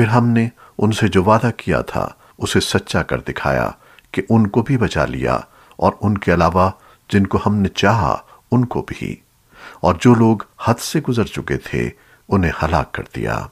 پھر ہم نے ان سے جو وعدہ کیا تھا، اسے سچا کر دکھایا کہ ان کو بھی بچا لیا اور ان کے علاوہ جن کو ہم نے چاہا، ان کو بھی۔ اور جو لوگ حد سے گزر چکے تھے، انہیں ہلاک کر دیا۔